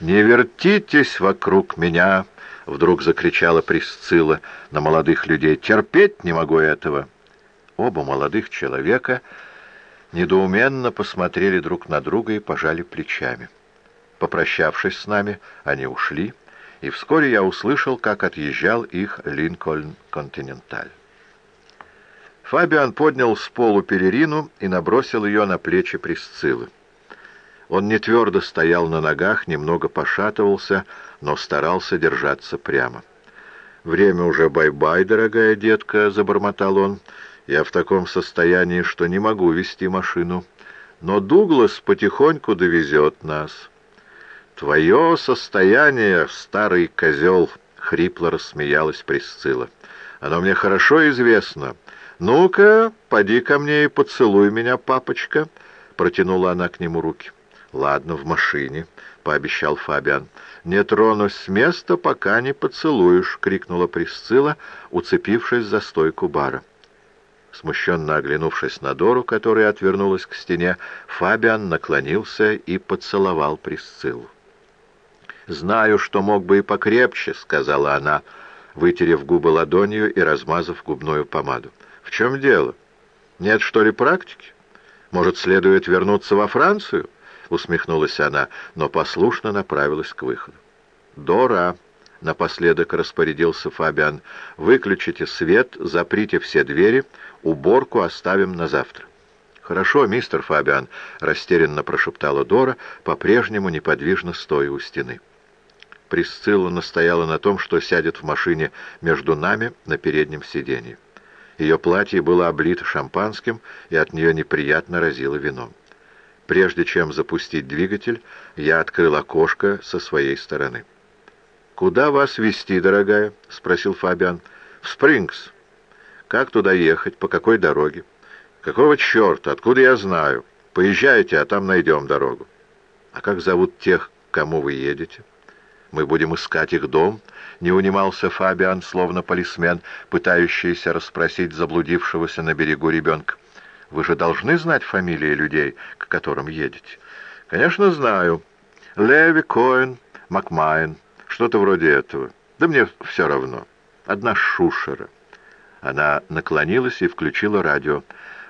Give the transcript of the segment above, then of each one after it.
«Не вертитесь вокруг меня!» — вдруг закричала Присцилла на молодых людей. «Терпеть не могу этого!» Оба молодых человека недоуменно посмотрели друг на друга и пожали плечами. Попрощавшись с нами, они ушли, и вскоре я услышал, как отъезжал их Линкольн Континенталь. Фабиан поднял с полу пелерину и набросил ее на плечи Присциллы. Он нетвердо стоял на ногах, немного пошатывался, но старался держаться прямо. «Время уже бай-бай, дорогая детка», — забормотал он. «Я в таком состоянии, что не могу вести машину. Но Дуглас потихоньку довезет нас». «Твое состояние, старый козел!» — хрипло рассмеялась Присцилла. «Оно мне хорошо известно. Ну-ка, поди ко мне и поцелуй меня, папочка!» — протянула она к нему руки. «Ладно, в машине», — пообещал Фабиан. «Не тронусь с места, пока не поцелуешь», — крикнула Присцилла, уцепившись за стойку бара. Смущенно оглянувшись на Дору, которая отвернулась к стене, Фабиан наклонился и поцеловал Присциллу. «Знаю, что мог бы и покрепче», — сказала она, вытерев губы ладонью и размазав губную помаду. «В чем дело? Нет, что ли, практики? Может, следует вернуться во Францию?» — усмехнулась она, но послушно направилась к выходу. «Дора!» — напоследок распорядился Фабиан. «Выключите свет, заприте все двери, уборку оставим на завтра». «Хорошо, мистер Фабиан», — растерянно прошептала Дора, по-прежнему неподвижно стоя у стены. Присцилла настояла на том, что сядет в машине между нами на переднем сиденье. Ее платье было облито шампанским, и от нее неприятно разило вином. Прежде чем запустить двигатель, я открыл окошко со своей стороны. «Куда вас везти, дорогая?» — спросил Фабиан. «В Спрингс». «Как туда ехать? По какой дороге?» «Какого черта? Откуда я знаю? Поезжайте, а там найдем дорогу». «А как зовут тех, к кому вы едете?» «Мы будем искать их дом», — не унимался Фабиан, словно полисмен, пытающийся расспросить заблудившегося на берегу ребенка. Вы же должны знать фамилии людей, к которым едете. Конечно, знаю. Леви, Коэн, Макмайн. Что-то вроде этого. Да мне все равно. Одна шушера. Она наклонилась и включила радио.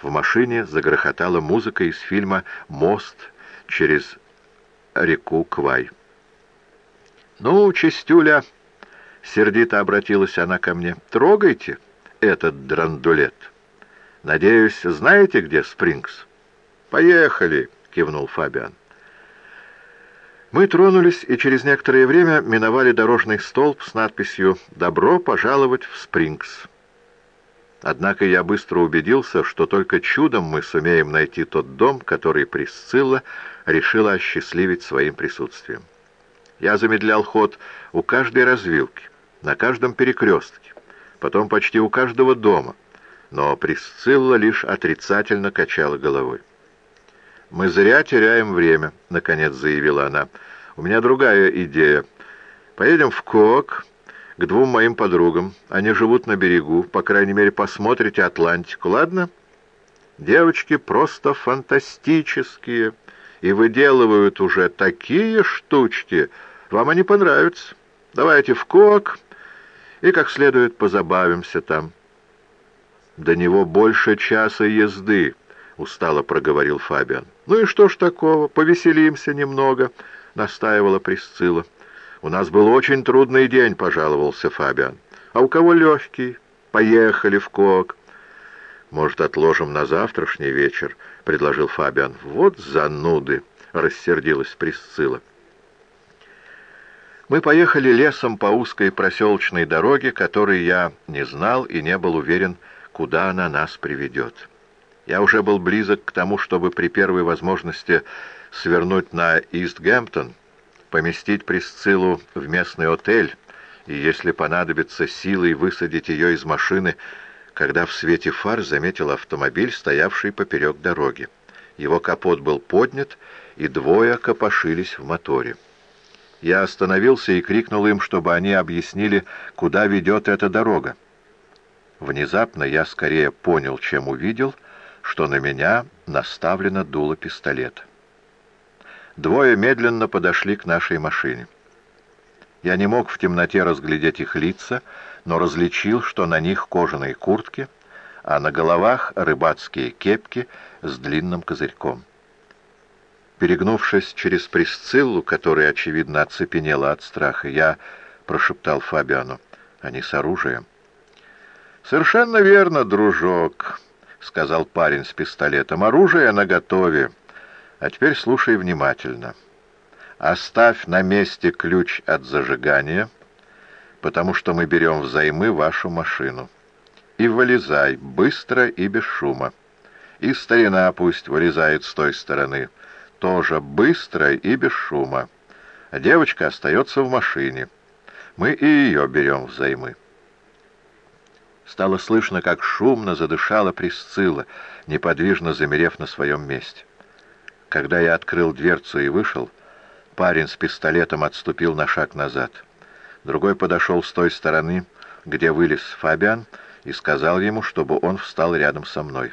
В машине загрохотала музыка из фильма «Мост через реку Квай». «Ну, чистюля!» — сердито обратилась она ко мне. «Трогайте этот драндулет». «Надеюсь, знаете, где Спрингс?» «Поехали!» — кивнул Фабиан. Мы тронулись и через некоторое время миновали дорожный столб с надписью «Добро пожаловать в Спрингс». Однако я быстро убедился, что только чудом мы сумеем найти тот дом, который Присцилла решила осчастливить своим присутствием. Я замедлял ход у каждой развилки, на каждом перекрестке, потом почти у каждого дома — но Присцилла лишь отрицательно качала головой. «Мы зря теряем время», — наконец заявила она. «У меня другая идея. Поедем в Кок к двум моим подругам. Они живут на берегу. По крайней мере, посмотрите Атлантику, ладно?» «Девочки просто фантастические и выделывают уже такие штучки. Вам они понравятся. Давайте в Кок и как следует позабавимся там». «До него больше часа езды», — устало проговорил Фабиан. «Ну и что ж такого? Повеселимся немного», — настаивала Присцилла. «У нас был очень трудный день», — пожаловался Фабиан. «А у кого легкий? Поехали в Кок». «Может, отложим на завтрашний вечер?» — предложил Фабиан. «Вот зануды!» — рассердилась Присцилла. Мы поехали лесом по узкой проселочной дороге, которой я не знал и не был уверен, куда она нас приведет. Я уже был близок к тому, чтобы при первой возможности свернуть на Истгемптон, поместить Присциллу в местный отель и, если понадобится, силой высадить ее из машины, когда в свете фар заметил автомобиль, стоявший поперек дороги. Его капот был поднят, и двое копошились в моторе. Я остановился и крикнул им, чтобы они объяснили, куда ведет эта дорога. Внезапно я скорее понял, чем увидел, что на меня наставлено дуло пистолета. Двое медленно подошли к нашей машине. Я не мог в темноте разглядеть их лица, но различил, что на них кожаные куртки, а на головах рыбацкие кепки с длинным козырьком. Перегнувшись через Присциллу, которая, очевидно, оцепенела от страха, я прошептал Фабиану. «Они с оружием». «Совершенно верно, дружок», — сказал парень с пистолетом. «Оружие наготове. А теперь слушай внимательно. Оставь на месте ключ от зажигания, потому что мы берем взаймы вашу машину. И вылезай, быстро и без шума. И старина пусть вылезает с той стороны, тоже быстро и без шума. А девочка остается в машине. Мы и ее берем взаймы. Стало слышно, как шумно задышала Присцилла, неподвижно замерев на своем месте. Когда я открыл дверцу и вышел, парень с пистолетом отступил на шаг назад. Другой подошел с той стороны, где вылез Фабиан, и сказал ему, чтобы он встал рядом со мной.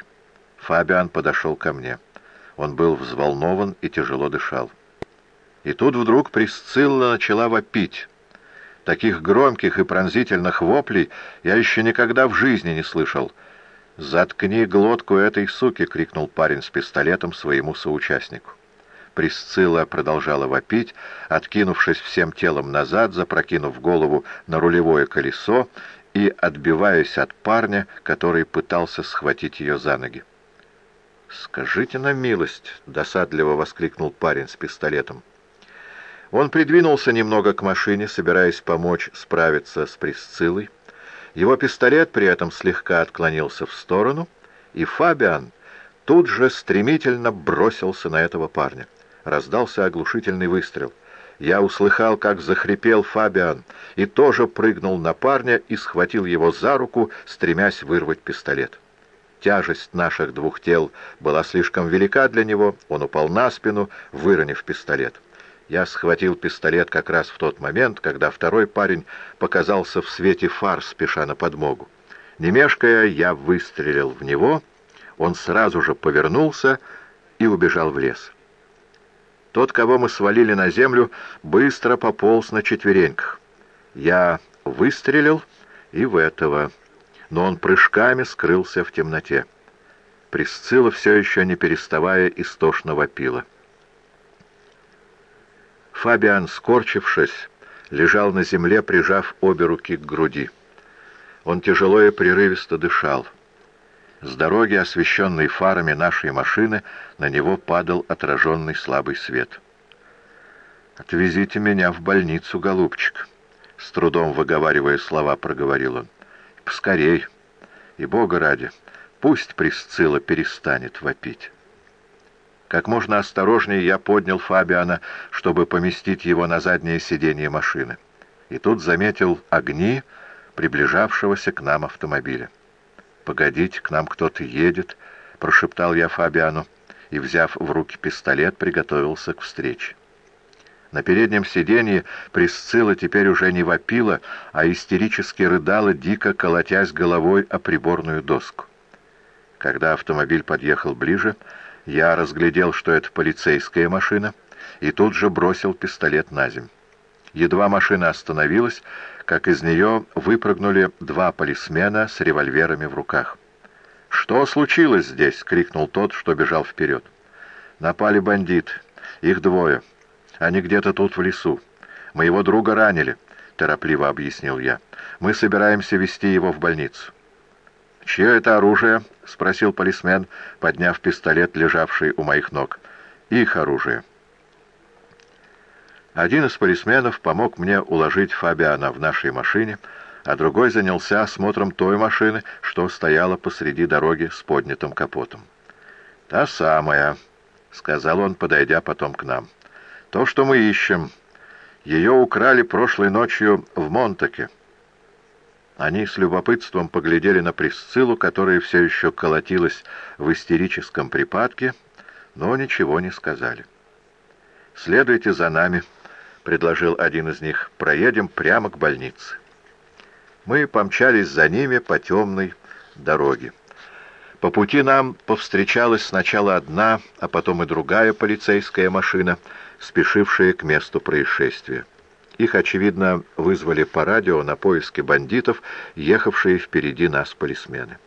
Фабиан подошел ко мне. Он был взволнован и тяжело дышал. И тут вдруг Присцилла начала вопить. Таких громких и пронзительных воплей я еще никогда в жизни не слышал. «Заткни глотку этой суки!» — крикнул парень с пистолетом своему соучастнику. Присцилла продолжала вопить, откинувшись всем телом назад, запрокинув голову на рулевое колесо и отбиваясь от парня, который пытался схватить ее за ноги. «Скажите на милость!» — досадливо воскликнул парень с пистолетом. Он придвинулся немного к машине, собираясь помочь справиться с Присциллой. Его пистолет при этом слегка отклонился в сторону, и Фабиан тут же стремительно бросился на этого парня. Раздался оглушительный выстрел. Я услыхал, как захрипел Фабиан, и тоже прыгнул на парня и схватил его за руку, стремясь вырвать пистолет. Тяжесть наших двух тел была слишком велика для него, он упал на спину, выронив пистолет. Я схватил пистолет как раз в тот момент, когда второй парень показался в свете фар, спеша на подмогу. Не мешкая, я выстрелил в него, он сразу же повернулся и убежал в лес. Тот, кого мы свалили на землю, быстро пополз на четвереньках. Я выстрелил и в этого, но он прыжками скрылся в темноте. Присцилла все еще не переставая истошно вопила. Фабиан, скорчившись, лежал на земле, прижав обе руки к груди. Он тяжело и прерывисто дышал. С дороги, освещенной фарами нашей машины, на него падал отраженный слабый свет. «Отвезите меня в больницу, голубчик», — с трудом выговаривая слова, проговорил он. «Поскорей, и Бога ради, пусть Присцилла перестанет вопить». Как можно осторожнее я поднял Фабиана, чтобы поместить его на заднее сиденье машины. И тут заметил огни приближавшегося к нам автомобиля. «Погодите, к нам кто-то едет», — прошептал я Фабиану, и, взяв в руки пистолет, приготовился к встрече. На переднем сиденье Присцилла теперь уже не вопила, а истерически рыдала, дико колотясь головой о приборную доску. Когда автомобиль подъехал ближе, я разглядел, что это полицейская машина, и тут же бросил пистолет на земь. Едва машина остановилась, как из нее выпрыгнули два полисмена с револьверами в руках. «Что случилось здесь?» — крикнул тот, что бежал вперед. «Напали бандиты. Их двое. Они где-то тут в лесу. Моего друга ранили», — торопливо объяснил я. «Мы собираемся вести его в больницу». «Чье это оружие?» — спросил полисмен, подняв пистолет, лежавший у моих ног. «Их оружие». Один из полисменов помог мне уложить Фабиана в нашей машине, а другой занялся осмотром той машины, что стояла посреди дороги с поднятым капотом. «Та самая», — сказал он, подойдя потом к нам. «То, что мы ищем. Ее украли прошлой ночью в Монтаке». Они с любопытством поглядели на Присциллу, которая все еще колотилась в истерическом припадке, но ничего не сказали. «Следуйте за нами», — предложил один из них, — «проедем прямо к больнице». Мы помчались за ними по темной дороге. По пути нам повстречалась сначала одна, а потом и другая полицейская машина спешившие к месту происшествия. Их, очевидно, вызвали по радио на поиски бандитов, ехавшие впереди нас полисмены.